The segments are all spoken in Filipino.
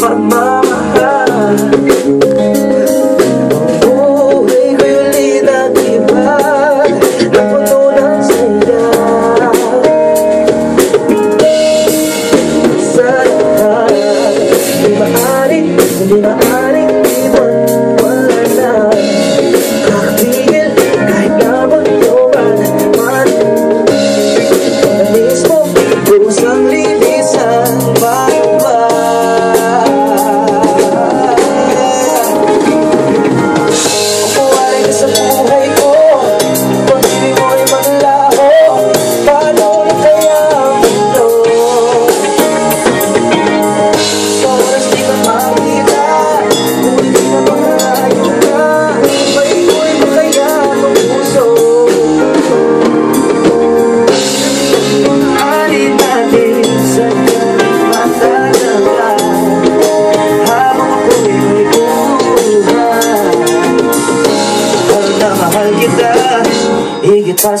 Pagmamahal.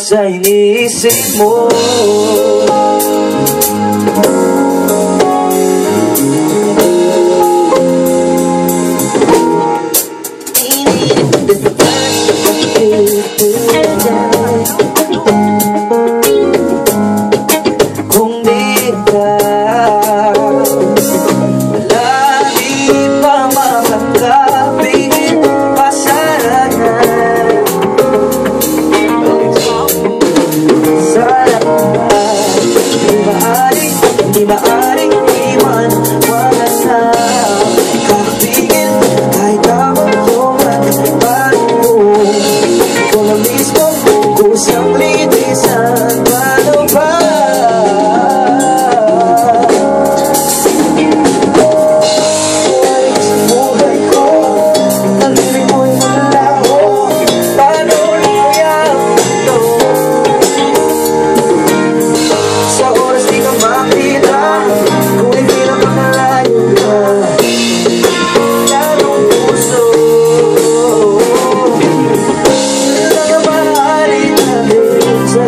sa iniisip mo. see my.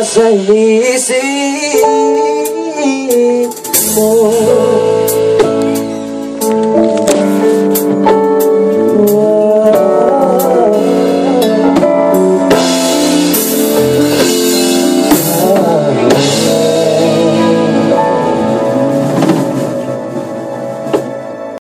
pasa en.